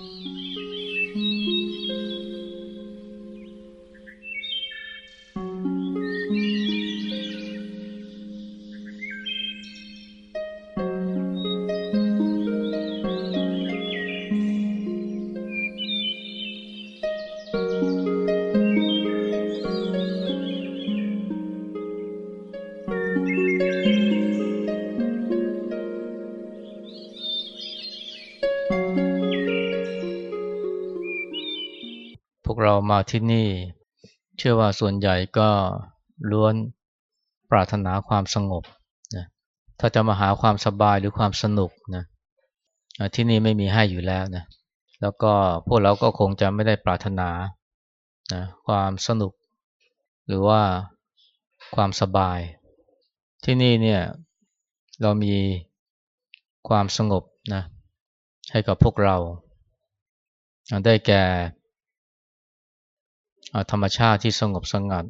เมาที่นี่ เชื่อว่าส่วนใหญ่ก็ล้วนปรารถนาความสงบนะถ้าจะมาหาความสบายหรือความสนุกนะที่นี่ไม่มีให้อยู่แล้วนะแล้วก็พวกเราก็คงจะไม่ได้ปรารถนานะความสนุก หรือว่าความสบาย ที่นี่เนี่ยเรามีความสงบนะให้กับพวกเรา ได้แก่ ธรรมชาติที่สงบสงัด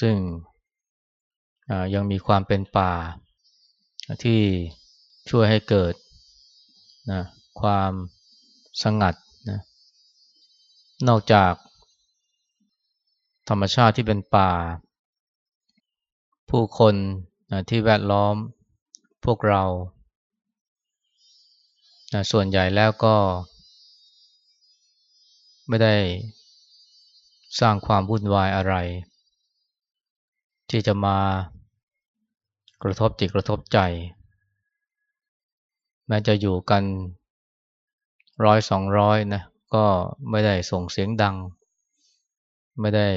ซึ่งยังมีความเป็นป่าที่ช่วยให้เกิดนะความสงัดนะนอกจากธรรมชาติที่เป็นป่า ผู้คนนะที่แวดล้อมพวกเรานะส่วนใหญ่แล้วก็ ไม่ได้ สร้างความวุ่นวายอะไร ที่จะมากระทบจิตกระทบใจ แม้จะอยู่กันร้อยสองร้อยนะก็ไม่ได้ส่งเสียงดัง ไม่ได้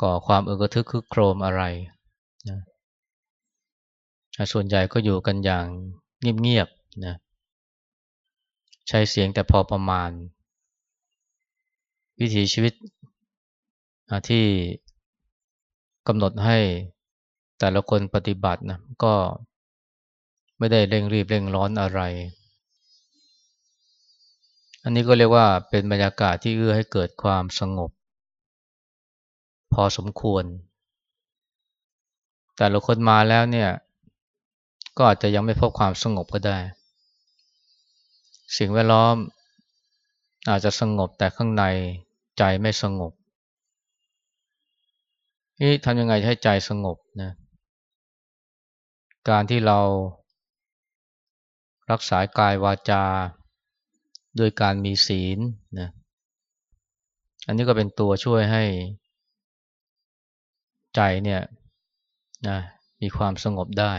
ก่อความเอกทึกคึกโครมอะไรนะส่วนใหญ่ก็อยู่กันอย่างเงียบๆนะใช้เสียงแต่พอประมาณ วิถีชีวิตที่กำหนดให้แต่ละคนปฏิบัตินะก็ไม่ได้เร่งรีบเร่งร้อนอะไร อันนี้ก็เรียกว่าเป็นบรรยากาศที่เอื้อให้เกิดความสงบ พอสมควร แต่ละคนมาแล้วเนี่ย ก็อาจจะยังไม่พบความสงบก็ได้ สิ่งแวดล้อมอาจจะสงบแต่ข้างใน ใจไม่สงบนี่ทำยังไงให้ใจสงบนะ การที่เรารักษากายวาจาโดยการมีศีลนะ อันนี้ก็เป็นตัวช่วยให้ใจเนี่ยนะมีความสงบได้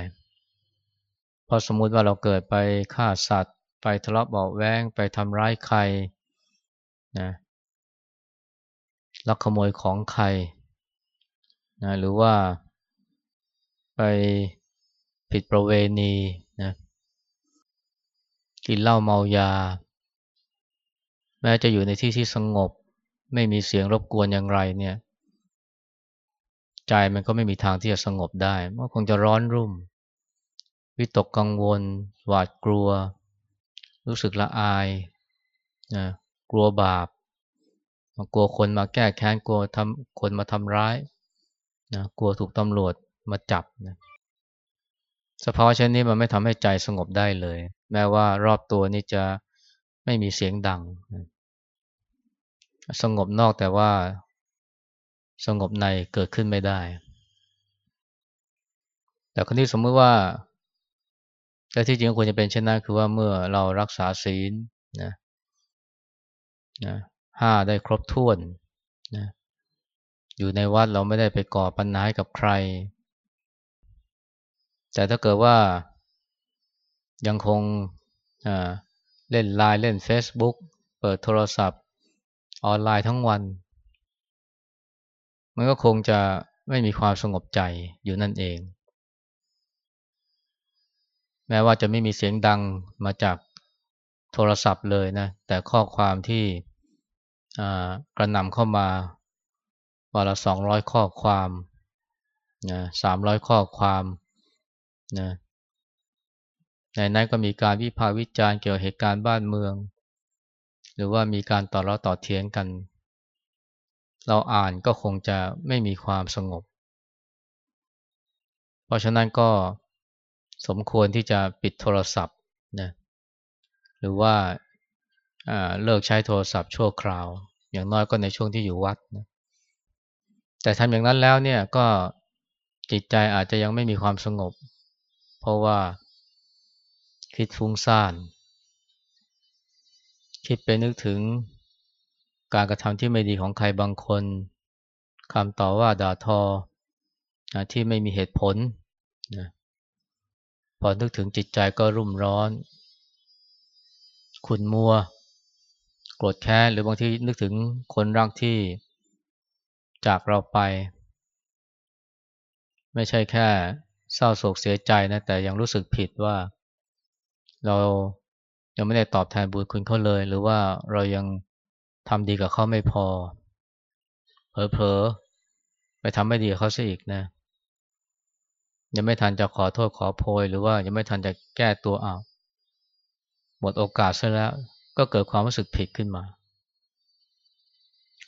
พอสมมุติว่าเราเกิดไปฆ่าสัตว์ ไปทะเลาะเบาแวงไปทำร้ายใครนะ ลักขโมยของใครนะหรือว่าไปผิดประเวณีนะกินเหล้าเมายา แม้จะอยู่ในที่ที่สงบ ไม่มีเสียงรบกวนอย่างไรเนี่ยใจมันก็ไม่มีทางที่จะสงบได้ มันคงจะร้อนรุ่ม วิตกกังวล หวาดกลัว รู้สึกละอายนะกลัวบาป กลัวคนมาแก้แค้นกลัวทำคนมาทำร้ายนะกลัวถูกตำรวจมาจับนะสภาวะเช่นนี้มันไม่ทำให้ใจสงบได้เลย แม้ว่ารอบตัวนี้จะไม่มีเสียงดัง สงบนอกแต่ว่าสงบในเกิดขึ้นไม่ได้ แต่คนที่สมมติว่าแต่ที่จริงควรจะเป็นเช่นนั้นคือว่าเมื่อเรารักษาศีลนะนะ ห้าได้ครบถ้วนนะอยู่ในวัดเราไม่ได้ไปก่อปัญหาให้กับใคร แต่ถ้าเกิดว่ายังคงเล่นไลน์เล่น Facebook เปิดโทรศัพท์ ออนไลน์ทั้งวัน มันก็คงจะไม่มีความสงบใจอยู่นั่นเอง แม้ว่าจะไม่มีเสียงดังมาจากโทรศัพท์เลยนะ แต่ข้อความที่ กระนำเข้ามาวันละสองร้อยข้อความนะสามร้อยข้อความนะในนั้นก็มีการวิพากษ์วิจารณ์เกี่ยวกับเหตุการณ์บ้านเมือง หรือว่ามีการต่อร้อต่อเถียงกัน เราอ่านก็คงจะไม่มีความสงบ เพราะฉะนั้นก็สมควรที่จะปิดโทรศัพท์นะหรือว่า เลิกใช้โทรศัพท์ชั่วคราว อย่างน้อยก็ในช่วงที่อยู่วัดนะแต่ทำอย่างนั้นแล้วเนี่ยก็จิตใจอาจจะยังไม่มีความสงบ เพราะว่าคิดฟุ้งซ่าน คิดไปนึกถึงการกระทำที่ไม่ดีของใครบางคนคำต่อว่าด่าทอที่ไม่มีเหตุผลนะพอนึกถึงจิตใจก็รุ่มร้อนขุนมัว โกรธแค้นหรือบางทีนึกถึงคนรักที่จากเราไป ไม่ใช่แค่เศร้าโศกเสียใจนะแต่ยังรู้สึกผิดว่า เรายังไม่ได้ตอบแทนบุญคุณเขาเลย หรือว่าเรายังทำดีกับเขาไม่พอ เผลอๆไปทำไม่ดีกับเขาซะอีกนะยังไม่ทันจะขอโทษขอโพย หรือว่ายังไม่ทันจะแก้ตัวอ้าวหมดโอกาสซะแล้ว ก็เกิดความรู้สึกผิดขึ้นมา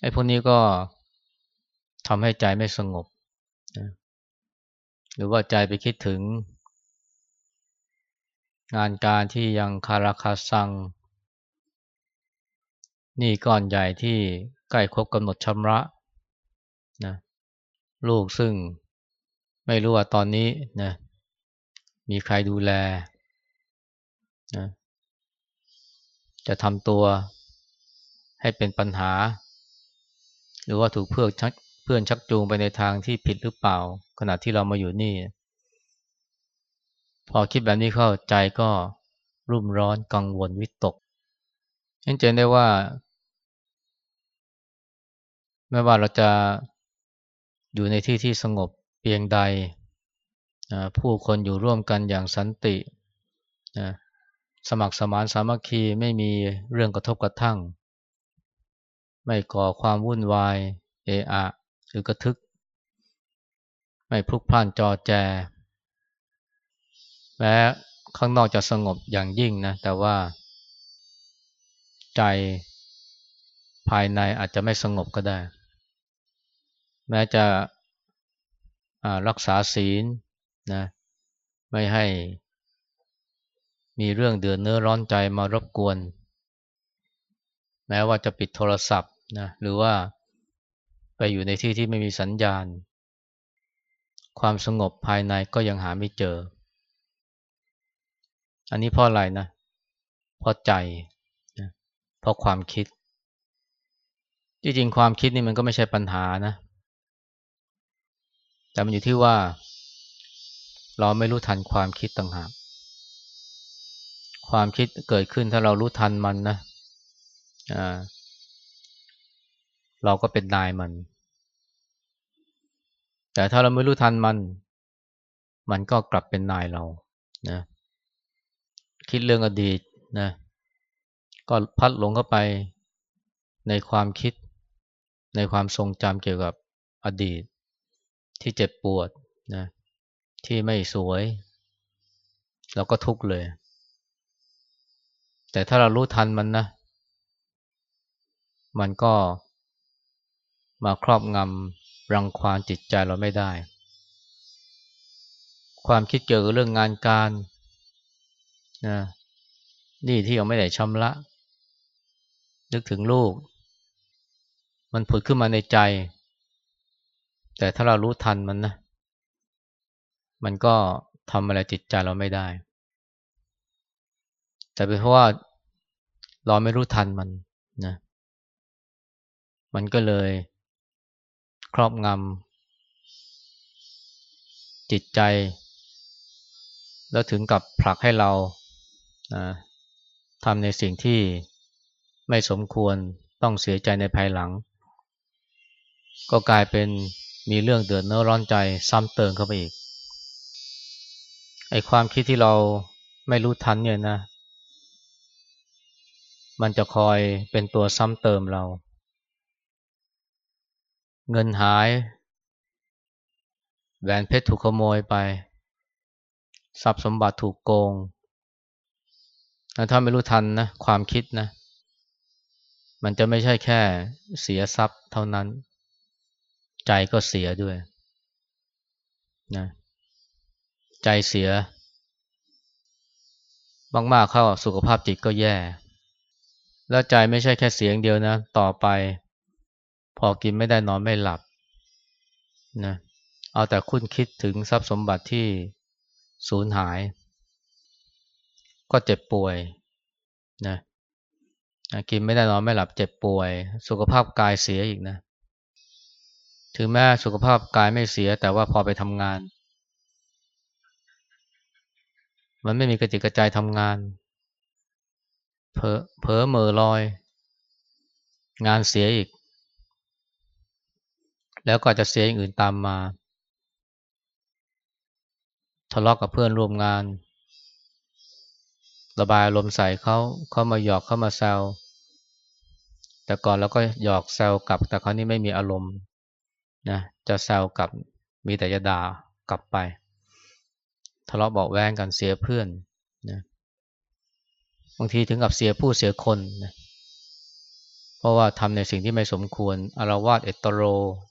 ไอ้พวกนี้ก็ทำให้ใจไม่สงบนะหรือว่าใจไปคิดถึง งานการที่ยังคาราคาซังนี่ก้อนใหญ่ที่ใกล้ครบกำหนดชำระนะลูกซึ่งไม่รู้ว่าตอนนี้นะมีใครดูแลนะ จะทำตัวให้เป็นปัญหา หรือว่าถูกเพื่อนชักเพื่อนชักจูงไปในทางที่ผิดหรือเปล่า ขณะที่เรามาอยู่นี่ พอคิดแบบนี้เข้าใจก็รุ่มร้อนกังวลวิตกเห็นใจได้ว่าไม่ว่าเราจะอยู่ในที่ที่สงบเพียงใด ผู้คนอยู่ร่วมกันอย่างสันติ สมัครสมานสามัคคีไม่มีเรื่องกระทบกระทั่ง ไม่ก่อความวุ่นวาย เอะอะหรือกระทึก ไม่พลุกพล่านจอแจ แม้ข้างนอกจะสงบอย่างยิ่งนะ แต่ว่า ใจภายในอาจจะไม่สงบก็ได้ แม้จะรักษาศีลนะไม่ให้ มีเรื่องเดือดเนื้อร้อนใจมารบกวน แม้ว่าจะปิดโทรศัพท์นะหรือว่าไปอยู่ในที่ที่ไม่มีสัญญาณ ความสงบภายในก็ยังหาไม่เจอ อันนี้เพราะอะไรนะเพราะใจนะเพราะความคิด จริงๆความคิดนี่มันก็ไม่ใช่ปัญหานะ แต่มันอยู่ที่ว่า เราไม่รู้ทันความคิดต่างหาก ความคิดเกิดขึ้นถ้าเรารู้ทันมันนะอ่าเราก็เป็นนายมัน แต่ถ้าเราไม่รู้ทันมัน มันก็กลับเป็นนายเรานะคิดเรื่องอดีตนะก็พัดหลงเข้าไปในความคิดในความทรงจำเกี่ยวกับอดีต ที่เจ็บปวดนะที่ไม่สวย เราก็ทุกข์เลย แต่ถ้าเรารู้ทันมันนะ มันก็มาครอบงำรังควานจิตใจเราไม่ได้ ความคิดเกี่ยวกับเรื่องงานการนะนี่ที่ยังไม่ได้ชำระ นึกถึงลูก มันผุดขึ้นมาในใจ แต่ถ้าเรารู้ทันมันนะ มันก็ทำอะไรจิตใจเราไม่ได้ แต่เป็นเพราะว่า เราไม่รู้ทันมันนะ มันก็เลยครอบงำจิตใจ แล้วถึงกับผลักให้เรานะทำในสิ่งที่ไม่สมควรต้องเสียใจในภายหลัง ก็กลายเป็นมีเรื่องเดือดเนื้อร้อนใจซ้ำเติมเข้าไปอีกไอความคิดที่เราไม่รู้ทันเนี่ยนะ มันจะคอยเป็นตัวซ้ำเติมเรา เงินหาย แหวนเพชรถูกขโมยไป ทรัพย์สมบัติถูกโกง ถ้าไม่รู้ทันนะความคิดนะ มันจะไม่ใช่แค่เสียทรัพย์เท่านั้น ใจก็เสียด้วยนะใจเสีย มากๆเข้าสุขภาพจิตก็แย่ แล้วใจไม่ใช่แค่เสียงเดียวนะ ต่อไป พอกินไม่ได้นอนไม่หลับนะเอาแต่คุ้นคิดถึงทรัพย์สมบัติที่สูญหาย ก็เจ็บป่วยนะกินไม่ได้นอนไม่หลับเจ็บป่วย สุขภาพกายเสียอีกนะ ถึงแม้สุขภาพกายไม่เสีย แต่ว่าพอไปทำงาน มันไม่มีกระจิกกระจายทำงาน เผลอเผลอเมอลอย งานเสียอีก แล้วก็จะเสียอย่างอื่นตามมา ทะเลาะกกับเพื่อนร่วมงาน ระบายอารมณ์ใส่เขาเขามาหยอกเขามาแซวแต่ก่อนเราก็หยอกแซวกลับ แต่คราวนี้ไม่มีอารมณ์นะจะแซวกลับมีแต่จะด่ากลับไป ทะเลาะเบาแวงกันเสียเพื่อนนะ บางทีถึงกับเสียผู้เสียคนนะเพราะว่าทำในสิ่งที่ไม่สมควรอารวาสเอตโร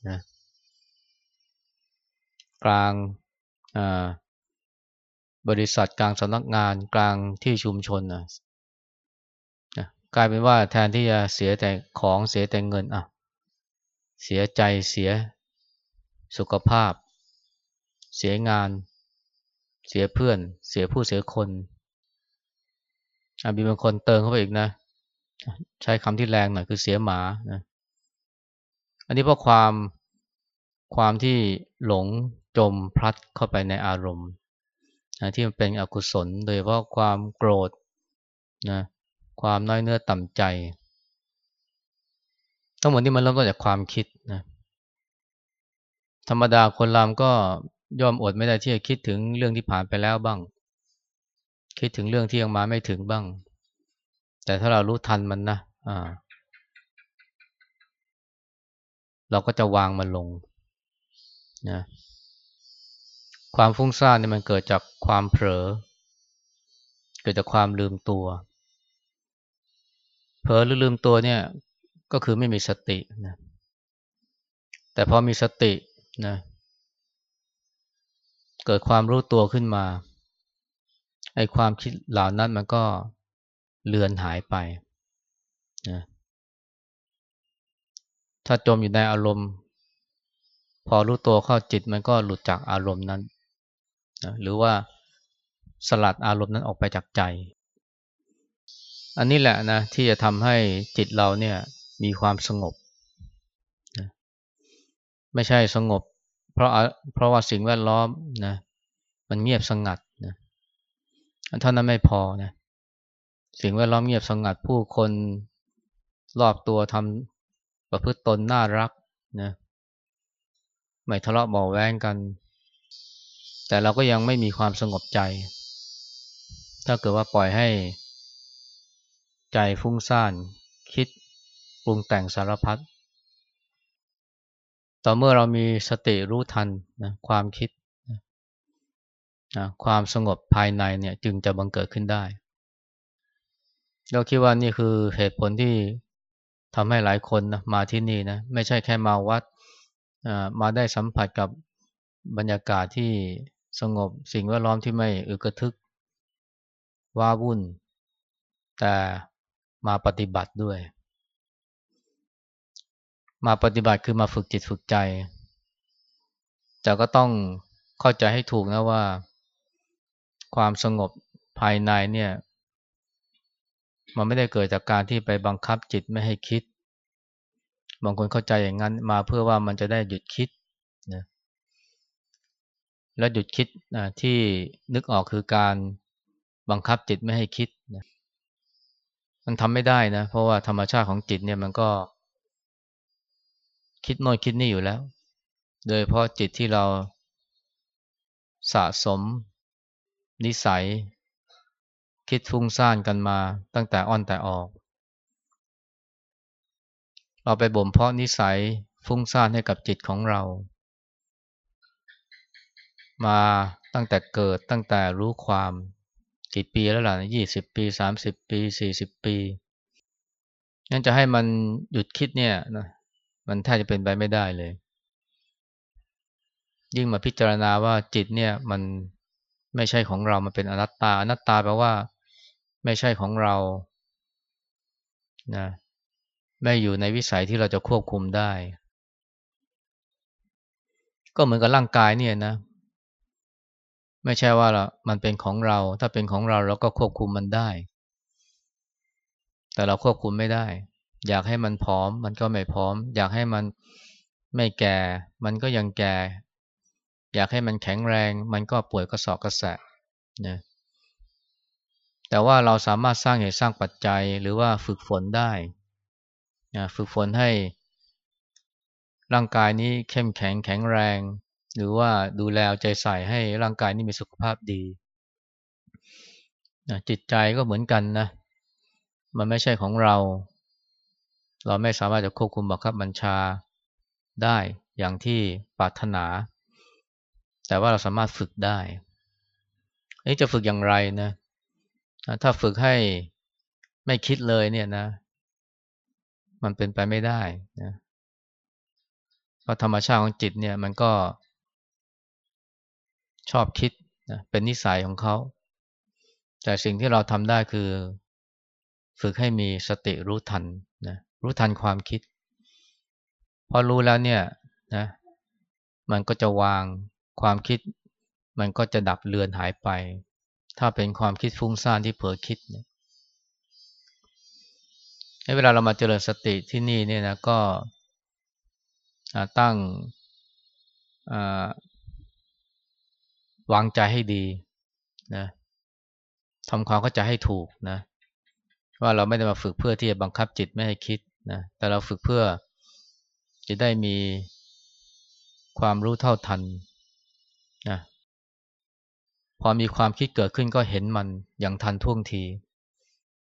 นะกลางบริษัทกลางสำนักงานกลางที่ชุมชนนะนะกลายเป็นว่าแทนที่จะเสียแต่ของเสียแต่เงินอะเสียใจเสียสุขภาพ เสียงาน เสียเพื่อน เสียผู้เสียคน มีบางคนเติมเข้าไปอีกนะ ใช้คำที่แรงหน่อยคือเสียหมานะอันนี้เพราะความความที่หลงจมพลัดเข้าไปในอารมณ์นะที่มันเป็นอกุศล โดยเพราะความโกรธนะความน้อยเนื้อต่ำใจทั้งหมดนี้มันเริ่มต้นจากความคิดนะธรรมดาคนรามก็ยอมอดไม่ได้ที่จะคิดถึงเรื่องที่ผ่านไปแล้วบ้าง คิดถึงเรื่องที่ยังมาไม่ถึงบ้าง แต่ถ้าเรารู้ทันมันนะอ่าเราก็จะวางมันลงนะความฟุ้งซ่านเนี่ยมันเกิดจากความเผลอ เกิดจากความลืมตัว เผลอหรือลืมตัวเนี่ยก็คือไม่มีสตินะแต่พอมีสตินะเกิดความรู้ตัวขึ้นมา ไอ้ความคิดเหล่านั้นมันก็เลือนหายไปนะถ้าจมอยู่ในอารมณ์ พอรู้ตัวเข้าจิตมันก็หลุดจากอารมณ์นั้นนะหรือว่าสลัดอารมณ์นั้นออกไปจากใจ อันนี้แหละนะที่จะทำให้จิตเราเนี่ยมีความสงบนะไม่ใช่สงบ เพราะเพราะว่าสิ่งแวดล้อมนะมันเงียบสงัด เท่านั้นไม่พอนะสิ่งแวดล้อมเงียบสงัดผู้คนรอบตัวทำประพฤติตนน่ารักนะไม่ทะเลาะเบาแวงกัน แต่เราก็ยังไม่มีความสงบใจ ถ้าเกิดว่าปล่อยให้ ใจฟุ้งซ่าน คิดปรุงแต่งสารพัดต่อเมื่อเรามีสติรู้ทันนะความคิด นะความสงบภายในเนี่ยจึงจะบังเกิดขึ้นได้ เราคิดว่านี่คือเหตุผลที่ทำให้หลายคนนะมาที่นี่นะไม่ใช่แค่มาวัดมาได้สัมผัสกับบรรยากาศที่สงบสิ่งแวดล้อมที่ไม่อึกระทึกว้าวุ่น แต่มาปฏิบัติด้วย มาปฏิบัติคือมาฝึกจิตฝึกใจแต่ก็ต้องเข้าใจให้ถูกนะว่า ความสงบภายในเนี่ย มันไม่ได้เกิดจากการที่ไปบังคับจิตไม่ให้คิด บางคนเข้าใจอย่างนั้นมาเพื่อว่ามันจะได้หยุดคิดนะและหยุดคิดนะที่นึกออกคือการบังคับจิตไม่ให้คิดนะมันทำไม่ได้นะ เพราะว่าธรรมชาติของจิตเนี่ยมันก็ คิดโน่นคิดนี่อยู่แล้ว โดยเพราะจิตที่เราสะสม นิสัย คิดฟุ้งซ่านกันมาตั้งแต่อ่อนแต่ออก เราไปบ่มเพาะนิสัยฟุ้งซ่านให้กับจิตของเรา มาตั้งแต่เกิดตั้งแต่รู้ความกี่ปีแล้วล่ะยี่สิบปีสามสิบปีสี่สิบปีงั้นจะให้มันหยุดคิดเนี่ยนะมันแทบจะเป็นไปไม่ได้เลย ยิ่งมาพิจารณาว่าจิตเนี่ยมัน ไม่ใช่ของเรา มันเป็นอนัตตา อนัตตาแปลว่า ไม่ใช่ของเรา นะ ไม่อยู่ในวิสัยที่เราจะควบคุมได้ ก็เหมือนกับร่างกายเนี่ยนะ ไม่ใช่ว่าเรามันเป็นของเรา ถ้าเป็นของเราเราก็ควบคุมมันได้ แต่เราควบคุมไม่ได้ อยากให้มันพร้อม มันก็ไม่พร้อม อยากให้มันไม่แก่ มันก็ยังแก่ อยากให้มันแข็งแรง มันก็ป่วยกระสอบกระแสะนะแต่ว่าเราสามารถสร้างเหตุสร้างปัจจัยหรือว่าฝึกฝนได้นะฝึกฝนให้ ร่างกายนี้เข้มแข็งแข็งแรง หรือว่าดูแลใจใส่ให้ร่างกายนี้มีสุขภาพดีนะจิตใจก็เหมือนกันนะ มันไม่ใช่ของเรา เราไม่สามารถจะควบคุมบังคับบัญชาได้อย่างที่ปรารถนา แต่ว่าเราสามารถฝึกได้นี่จะฝึกอย่างไรนะ ถ้าฝึกให้ไม่คิดเลยเนี่ยนะ มันเป็นไปไม่ได้นะเพราะธรรมชาติของจิตเนี่ยมันก็ชอบคิดนะเป็นนิสัยของเขา แต่สิ่งที่เราทำได้คือ ฝึกให้มีสติรู้ทันนะรู้ทันความคิด พอรู้แล้วเนี่ยนะ มันก็จะวาง ความคิดมันก็จะดับเลือนหายไป ถ้าเป็นความคิดฟุ้งซ่านที่เผลอคิดเนี่ยเวลาเรามาเจริญสติที่นี่เนี่ยนะก็ตั้งวางใจให้ดีนะทำความเข้าใจให้ถูกนะว่าเราไม่ได้มาฝึกเพื่อที่จะบังคับจิตไม่ให้คิดนะแต่เราฝึกเพื่อจะได้มีความรู้เท่าทัน นะพอมีความคิดเกิดขึ้นก็เห็นมันอย่างทันท่วงที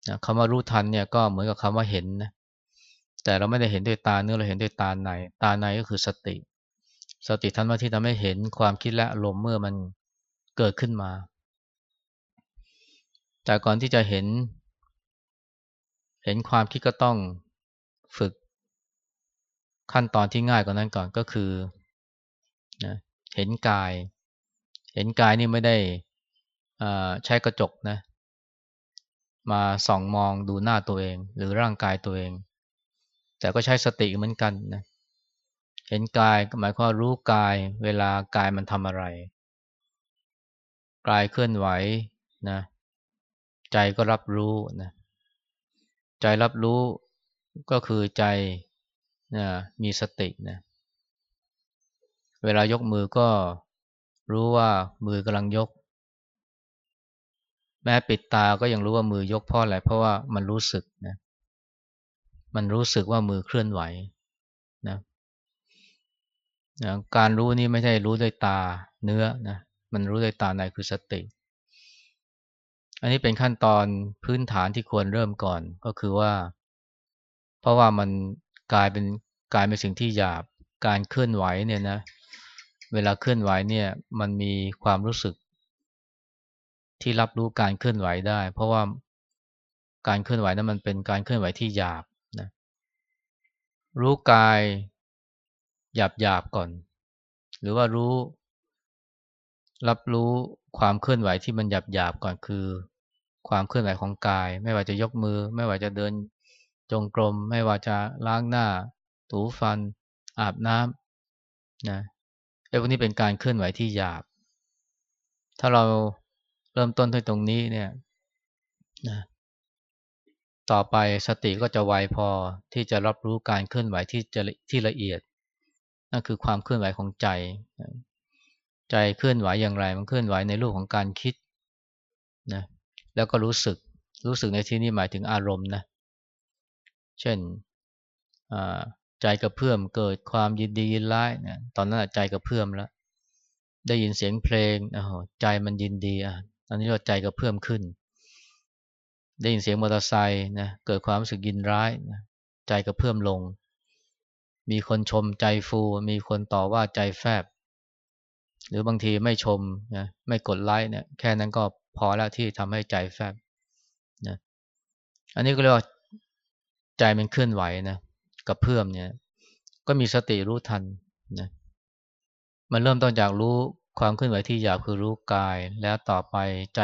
นะคำว่ารู้ทันเนี่ยก็เหมือนกับคำว่าเห็นนะแต่เราไม่ได้เห็นด้วยตาเนื้อเราเห็นด้วยตาใน ตาในก็คือสติ สติทันว่าที่ทำให้เห็นความคิดและลมเมื่อมันเกิดขึ้นมา แต่ก่อนที่จะเห็น เห็นความคิดก็ต้องฝึก ขั้นตอนที่ง่ายกว่านั้นก่อนก็คือนะเห็นกาย เห็นกายนี่ไม่ได้ใช้กระจกนะ มาส่องมองดูหน้าตัวเอง หรือร่างกายตัวเอง แต่ก็ใช้สติเหมือนกันนะเห็นกายหมายความรู้กายเวลากายมันทำอะไร กายเคลื่อนไหวนะใจก็รับรู้นะใจรับรู้ก็คือใจนะมีสตินะเวลายกมือก็ รู้ว่ามือกำลังยก แม้ปิดตาก็ยังรู้ว่ามือยกเพราะอะไรเพราะว่ามันรู้สึกนะมันรู้สึกว่ามือเคลื่อนไหวนะนะการรู้นี่ไม่ใช่รู้ด้วยตาเนื้อนะมันรู้ด้วยตาในคือสติ อันนี้เป็นขั้นตอนพื้นฐานที่ควรเริ่มก่อนก็คือว่า เพราะว่ามันกลายเป็นกลายเป็นสิ่งที่หยาบการเคลื่อนไหวเนี่ยนะ เวลาเคลื่อนไหวเนี่ยมันมีความรู้สึก ที่รับรู้การเคลื่อนไหวได้ เพราะว่าการเคลื่อนไหวนั้นมันเป็นการเคลื่อนไหวที่หยาบนะรู้กายหยาบหยาบก่อน หรือว่ารู้ รับรู้ความเคลื่อนไหวที่มันหยาบหยาบก่อนคือ ความเคลื่อนไหวของกาย ไม่ว่าจะยกมือ ไม่ว่าจะเดินจงกรม ไม่ว่าจะล้างหน้า ถูฟัน อาบน้ำนะ อ้พวกนี้เป็นการเคลื่อนไหวที่หยาบ ถ้าเราเริ่มต้นที่ตรงนี้เนี่ยนะต่อไปสติก็จะไวพอที่จะรับรู้การเคลื่อนไหวที่จะที่ละเอียด นั่นคือความเคลื่อนไหวของใจ ใจเคลื่อนไหวอย่างไรมันเคลื่อนไหวในรูปของการคิดนะแล้วก็รู้สึกรู้สึกในที่นี้หมายถึงอารมณ์นะเช่น ใจกระเพื่อมเกิดความยินดียินร้ายเนี่ยตอนนั้นใจกระเพื่อมแล้ว ได้ยินเสียงเพลงโอ้ใจมันยินดีอะอันนี้เราใจก็เพิ่อมขึ้น ได้ยินเสียงมอเตอร์ไซค์นะเกิดความรู้สึกยินร้ายนะใจก็เพิ่อมลง มีคนชมใจฟู มีคนต่อว่าใจแฟบ หรือบางทีไม่ชมนะไม่กดไลค์เนี่ยแค่นั้นก็พอแล้วที่ทำให้ใจแฟบนะอันนี้ก็เรียกว่าใจมันเคลื่อนไหวนะ กับเพื่อมเนี่ย ก็มีสติรู้ทันนะมันเริ่มต้นจากรู้ความเคลื่อนไหวที่หยาบคือรู้กาย แล้วต่อไปใจ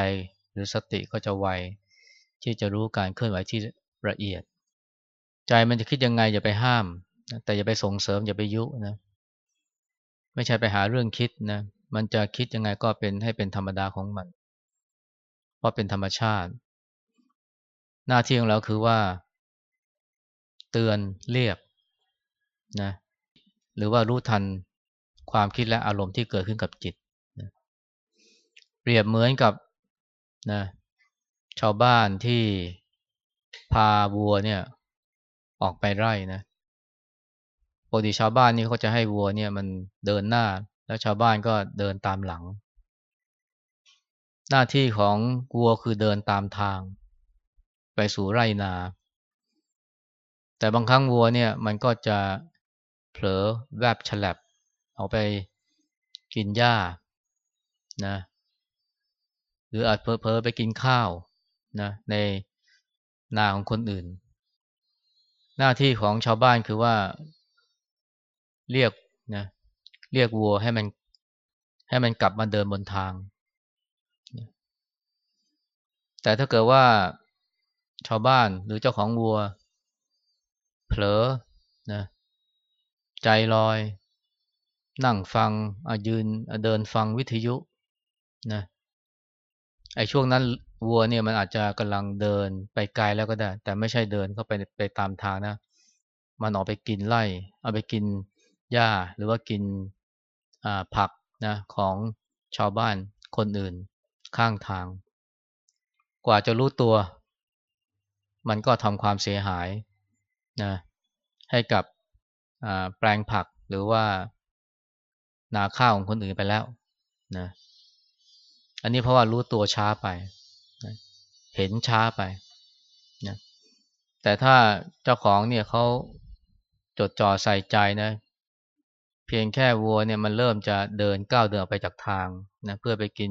หรือสติก็จะไวที่จะรู้การเคลื่อนไหวที่ละเอียด ใจมันจะคิดยังไงอย่าไปห้าม แต่อย่าไปส่งเสริมอย่าไปยุนะไม่ใช่ไปหาเรื่องคิดนะมันจะคิดยังไงก็เป็นให้เป็นธรรมดาของมันเพราะเป็นธรรมชาติ หน้าที่ของเราคือว่า เตือนเรียกนะหรือว่ารู้ทันความคิดและอารมณ์ที่เกิดขึ้นกับจิตนะเปรียบเหมือนกับนะชาวบ้านที่พาวัวเนี่ยออกไปไร่นะปกติชาวบ้านนี่เขาจะให้วัวเนี่ยมันเดินหน้า แล้วชาวบ้านก็เดินตามหลัง หน้าที่ของวัวคือเดินตามทาง ไปสู่ไร่นา แต่บางครั้งวัวเนี่ยมันก็จะเผลอแวบฉลับเอาไปกินหญ้านะหรืออาจเพลอไปกินข้าวนะในนาของคนอื่น หน้าที่ของชาวบ้านคือว่าเรียกนะเรียกวัวให้มันให้มันกลับมาเดินบนทาง แต่ถ้าเกิดว่าชาวบ้านหรือเจ้าของวัว เผลอนะใจลอย นั่งฟังยืนเดินฟังวิทยุนะไอ้ช่วงนั้นวัวเนี่ยมันอาจจะกำลังเดินไปไกลแล้วก็ได้ แต่ไม่ใช่เดินเข้าไปไปตามทางนะมันออกไปกินไล่เอาไปกินหญ้าหรือว่ากินผักนะของชาวบ้านคนอื่นข้างทาง กว่าจะรู้ตัว มันก็ทำความเสียหาย นะให้กับแปลงผักหรือว่านาข้าวของคนอื่นไปแล้วนะอันนี้เพราะว่ารู้ตัวช้าไปนะเห็นช้าไปนะแต่ถ้าเจ้าของเนี่ยเขาจดจ่อใส่ใจนะเพียงแค่วัวเนี่ยมันเริ่มจะเดินก้าวเดินออกไปจากทางนะเพื่อไปกิน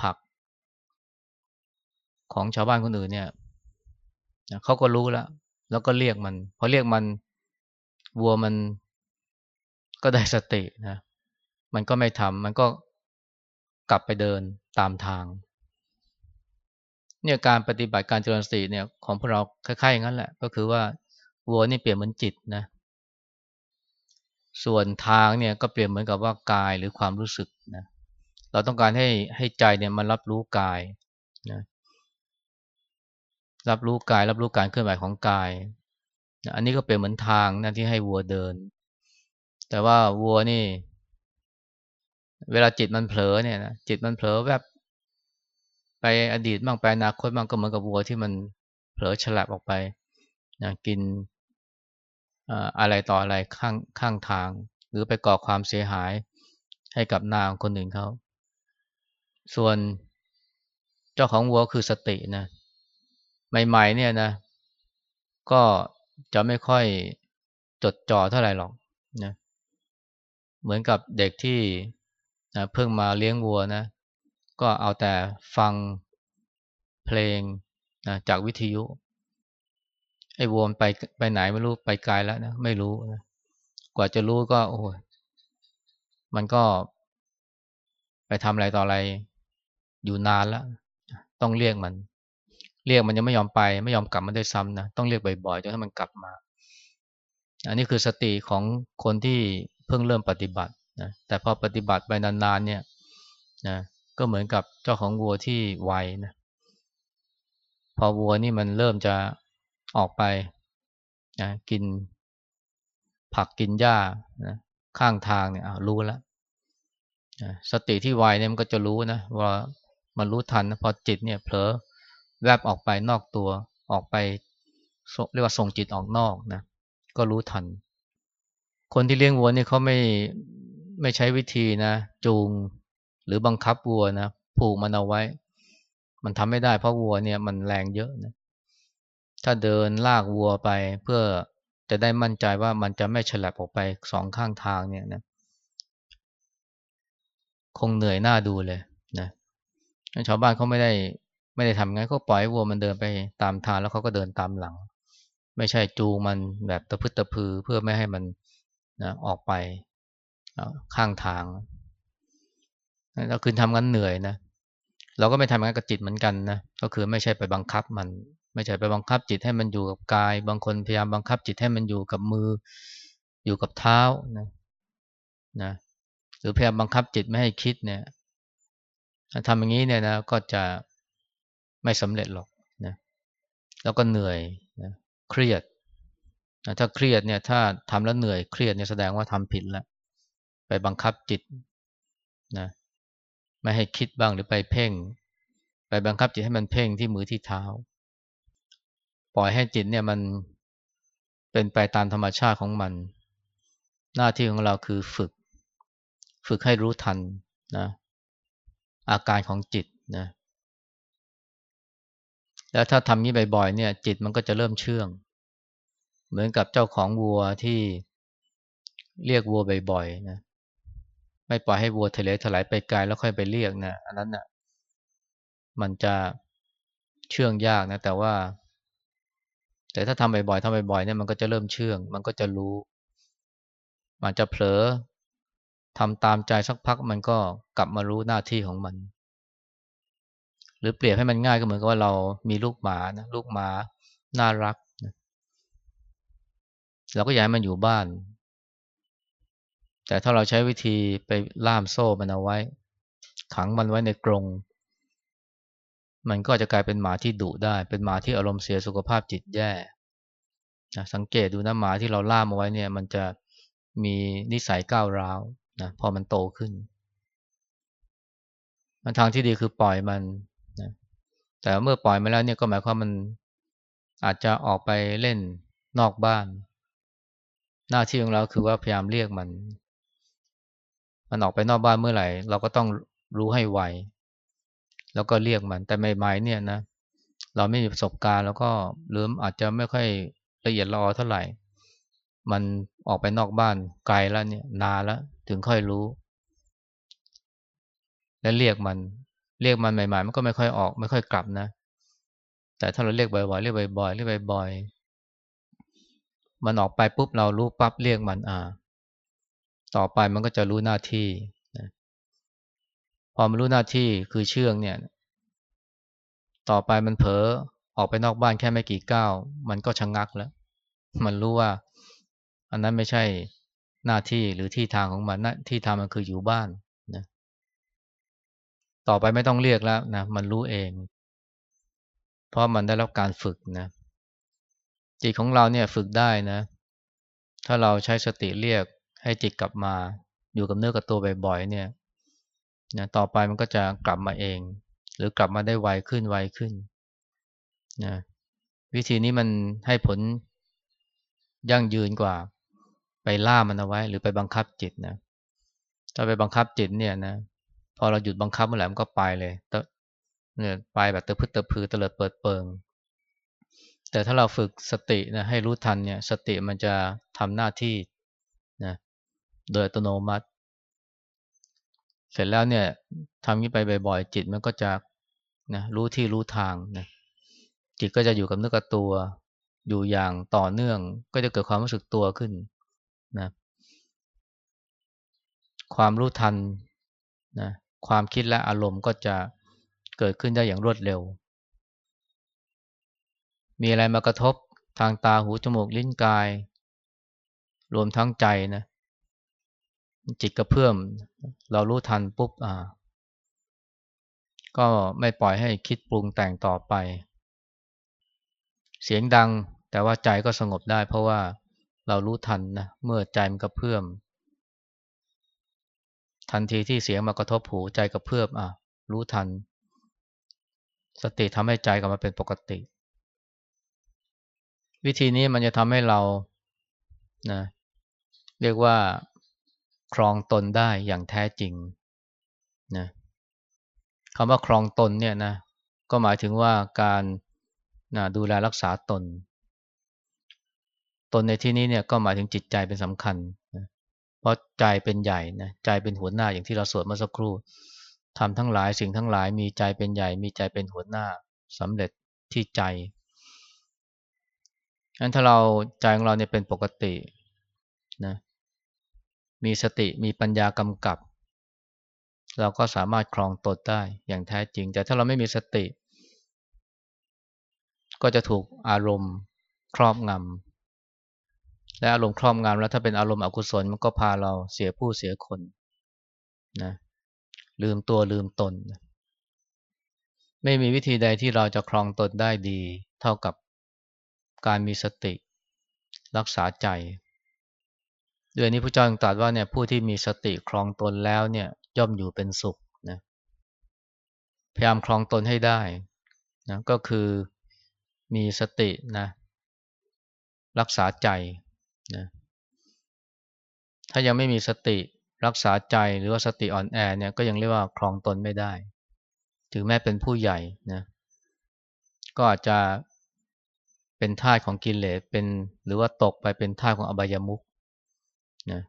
ผัก ของชาวบ้านคนอื่นเนี่ยเขาก็รู้แล้ว แล้วก็เรียกมันพอเรียกมันวัวมันก็ได้สตินะ มันก็ไม่ทำมันก็กลับไปเดินตามทาง เนี่ยการปฏิบัติการเจริญสติเนี่ยของพวกเราคล้ายๆอย่างนั้นแหละ ก็คือว่าวัวนี่เปลี่ยนเหมือนจิตนะ ส่วนทางเนี่ยก็เปลี่ยนเหมือนกับว่ากายหรือความรู้สึกนะ เราต้องการให้ให้ใจเนี่ยมันรับรู้กายนะ รับรู้กาย รับรู้การเคลื่อนไหวของกาย อันนี้ก็เป็นเหมือนทางนะที่ให้วัวเดิน แต่ว่าวัวนี่ เวลาจิตมันเผลอเนี่ยนะจิตมันเผลอแวบไปอดีตบ้างไปอนาคตบ้างก็เหมือนกับวัวที่มันเผลอฉลับออกไปนะกินอะไรต่ออะไรข้างข้างทาง หรือไปก่อความเสียหายให้กับนาของคนอื่นเขา ส่วนเจ้าของวัวคือสตินะ ใหม่ๆเนี่ยนะ ก็จะไม่ค่อยจดจ่อเท่าไหร่หรอกนะเหมือนกับเด็กที่นะเพิ่งมาเลี้ยงวัวนะ ก็เอาแต่ฟังเพลงนะจากวิทยุไอ้วัวไปไปไหนไม่รู้ไปไกลแล้วนะไม่รู้นะกว่าจะรู้ก็ โอ้ยมันก็ ไปทำอะไรต่ออะไรอยู่นานแล้ว ต้องเรียกมัน เรียกมันยังไม่ยอมไปไม่ยอมกลับมาด้วยซ้ำนะต้องเรียกบ่อยๆจนให้มันกลับมา อันนี้คือสติของคนที่เพิ่งเริ่มปฏิบัตินะแต่พอปฏิบัติไปนานๆเนี่ยนะก็เหมือนกับเจ้าของวัวที่ไวนะพอวัวนี่มันเริ่มจะออกไปนะกินผักกินหญ้านะข้างทางเนี่ยรู้แล้วสติที่ไวเนี่ยมันก็จะรู้นะว่ามันรู้ทันนะพอจิตเนี่ยเผลอ แวบออกไปนอกตัวออกไปเรียกว่าส่งจิตออกนอกนะก็รู้ทัน คนที่เลี้ยงวัวนี่เขาไม่ไม่ใช้วิธีนะ จูงหรือบังคับวัวนะผูกมันเอาไว้ มันทำไม่ได้เพราะวัวเนี่ยมันแรงเยอะนะถ้าเดินลากวัวไปเพื่อจะได้มั่นใจว่ามันจะไม่ฉลับออกไปสองข้างทางเนี่ยนะคงเหนื่อยหน้าดูเลยนะชาวบ้านเขาไม่ได้ ไม่ได้ทำงั้นก็ปล่อยวัวมันเดินไปตามทางแล้วเขาก็เดินตามหลัง ไม่ใช่จูงมันแบบตะพึดตะพือเพื่อไม่ให้มันนะออกไปข้างทางเราคือทำงั้นเหนื่อยนะเราก็ไม่ทำงั้นกับจิตเหมือนกันนะก็คือไม่ใช่ไปบังคับมัน ไม่ใช่ไปบังคับจิตให้มันอยู่กับกาย บางคนพยายามบังคับจิตให้มันอยู่กับมือ อยู่กับเท้านะนะหรือพยายามบังคับจิตไม่ให้คิดเนี่ยทำอย่างนี้เนี่ยนะก็จะ ไม่สำเร็จหรอกนะแล้วก็เหนื่อยนะเครียดนะถ้าเครียดเนี่ยถ้าทำแล้วเหนื่อยเครียดเนี่ยแสดงว่าทำผิดแล้ว ไปบังคับจิตนะไม่ให้คิดบ้างหรือไปเพ่ง ไปบังคับจิตให้มันเพ่งที่มือที่เท้า ปล่อยให้จิตเนี่ยมันเป็นไปตามธรรมชาติของมัน หน้าที่ของเราคือฝึก ฝึกให้รู้ทันนะอาการของจิตนะ แล้วถ้าทำนี้บ่อยๆเนี่ย จิตมันก็จะเริ่มเชื่อง เหมือนกับเจ้าของวัวที่เรียกวัวบ่อยๆนะไม่ปล่อยให้วัวทะเลถลายไปไกลแล้วค่อยไปเรียกนะอันนั้นนะ่ะ มันจะเชื่องยากนะ แต่ว่า แต่ถ้าทำบ่อยๆทำบ่อยๆเนี่ยมันก็จะเริ่มเชื่อง มันก็จะรู้มันจะเผลอทำตามใจสักพักมันก็กลับมารู้หน้าที่ของมัน รือเปรียบให้มันง่ายก็เหมือนกับว่าเรามีลูกหมานะลูกหมาน่ารักนะเราก็อยากให้มันอยู่บ้าน แต่ถ้าเราใช้วิธีไปล่ามโซ่มันเอาไว้ ขังมันไว้ในกรงมันก็จะกลายเป็นหมาที่ดุได้ เป็นหมาที่อารมณ์เสียสุขภาพจิตแย่นะสังเกตดูนะหมาที่เราล่ามเอาไว้เนี่ย มันจะมีนิสัยก้าวร้าวนะพอมันโตขึ้นมันทางที่ดีคือปล่อยมัน แต่เมื่อปล่อยมาแล้วเนี่ยก็หมายความมันอาจจะออกไปเล่นนอกบ้าน หน้าที่ของเราคือว่าพยายามเรียกมัน มันออกไปนอกบ้านเมื่อไหร่ เราก็ต้องรู้ให้ไวแล้วก็เรียกมัน แต่ใหม่ๆเนี่ยนะเราไม่มีประสบการณ์แล้วก็หรืออาจจะไม่ค่อยละเอียดละออเท่าไหร่ มันออกไปนอกบ้านไกลแล้วเนี่ยนานแล้วถึงค่อยรู้ และเรียกมัน เรียกมันใหม่ๆ มันก็ไม่ค่อยออก ไม่ค่อยกลับนะ แต่ถ้าเราเรียกบ่อยๆ เรียกบ่อยๆ เรียกบ่อยๆ มันออกไปปุ๊บเรารู้ปั๊บเรียกมันอ่า ต่อไปมันก็จะรู้หน้าที่นะพอมันรู้หน้าที่คือเชื่องเนี่ย ต่อไปมันเผลอออกไปนอกบ้านแค่ไม่กี่ก้าว มันก็ชะงงักแล้ว มันรู้ว่า อันนั้นไม่ใช่หน้าที่หรือที่ทางของมันหน้าที่ทางมันคืออยู่บ้าน ต่อไปไม่ต้องเรียกแล้วนะมันรู้เอง เพราะมันได้รับการฝึกนะจิตของเราเนี่ยฝึกได้นะ ถ้าเราใช้สติเรียกให้จิตกลับมาอยู่กับเนื้อกับตัวบ่อยๆเนี่ยนะต่อไปมันก็จะกลับมาเอง หรือกลับมาได้ไวขึ้นไวขึ้นนะวิธีนี้มันให้ผลยั่งยืนกว่า ไปล่ามันเอาไว้ หรือไปบังคับจิตนะถ้าไปบังคับจิตเนี่ยนะ พอเราหยุดบังคับเมื่อไหร่มันก็ไปเลยเนี่ยไปแบบเตะพึดตะพือเตลิดเปิดเปิง แต่ถ้าเราฝึกสตินะให้รู้ทันเนี่ย สติมันจะทำหน้าที่นะโดยอัตโนมัติ เสร็จแล้วเนี่ยทำนี้ไปบ่อยๆจิตมันก็จะนะรู้ที่รู้ทางนะจิตก็จะอยู่กับเนื้อกับตัว อยู่อย่างต่อเนื่อง ก็จะเกิดความรู้สึกตัวขึ้นนะความรู้ทันนะ ความคิดและอารมณ์ก็จะเกิดขึ้นได้อย่างรวดเร็ว มีอะไรมากระทบทางตาหูจมูกลิ้นกาย รวมทั้งใจนะจิตกระเพื่อมเรารู้ทันปุ๊บอ่า ก็ไม่ปล่อยให้คิดปรุงแต่งต่อไป เสียงดังแต่ว่าใจก็สงบได้เพราะว่าเรารู้ทันนะเมื่อใจมันกระเพื่อม ทันทีที่เสียงมากระทบหูใจกระเพื่อมอะ รู้ทัน สติทำให้ใจกลับมาเป็นปกติ วิธีนี้มันจะทำให้เรานะเรียกว่าครองตนได้อย่างแท้จริงนะคำว่าครองตนเนี่ยนะก็หมายถึงว่าการนะดูแลรักษาตน ตนในที่นี้เนี่ยก็หมายถึงจิตใจเป็นสำคัญนะ เพราะใจเป็นใหญ่นะใจเป็นหัวหน้าอย่างที่เราสวดเมื่อสักครู่ทำทั้งหลายสิ่งทั้งหลายมีใจเป็นใหญ่ มีใจเป็นหัวหน้าสำเร็จที่ใจงั้นถ้าเราใจของเราเนี่ยเป็นปกตินะมีสติมีปัญญากำกับ เราก็สามารถครองตนได้อย่างแท้จริง แต่ถ้าเราไม่มีสติ ก็จะถูกอารมณ์ครอบงำ และอารมณ์ครอบงำแล้วถ้าเป็นอารมณ์อกุศลมันก็พาเราเสียผู้เสียคนนะลืมตัวลืมตน ไม่มีวิธีใดที่เราจะครองตนได้ดี เท่ากับการมีสติ รักษาใจดือนนี้พระเจ้าตรัสว่าเนี่ยผู้ที่มีสติครองตนแล้วเนี่ยย่อมอยู่เป็นสุขนะพยายามครองตนให้ได้นะก็คือมีสตินะรักษาใจ นะถ้ายังไม่มีสติรักษาใจหรือว่าสติอ่อนแอเนี่ยก็ยังเรียกว่าครองตนไม่ได้ ถึงแม้เป็นผู้ใหญ่นะก็อาจจะเป็นท่าของกิเลสเป็นหรือว่าตกไปเป็นท่าของอบายมุขนะ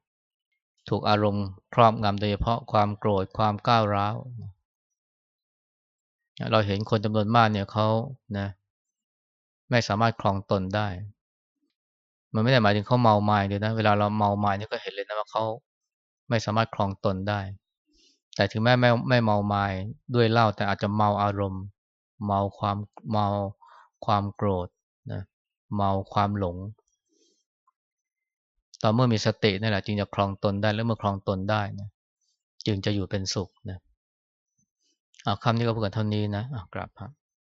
ถูกอารมณ์ครอบงำโดยเฉพาะความโกรธความก้าวร้าวเราเห็นคนจำนวนมากเนี่ยเขานะไม่สามารถคลองตนได้ มันไม่ได้หมายถึงเขาเมาไม้เลยนะ เวลาเราเมาไม้เนี่ยก็เห็นเลยนะว่าเขาไม่สามารถคลองตนได้ แต่ถึงแม้ไม่ไม่เมาไม้ด้วยเหล้าแต่อาจจะเมาอารมณ์ เมาความเมาความโกรธนะเมาความหลง ต่อเมื่อมีสตินี่แหละจึงจะคลองตนได้แล้วเมื่อคลองตนได้นะจึงจะอยู่เป็นสุขนะเอาคำนี้ก็พูดกันเท่านี้นะกราบครับ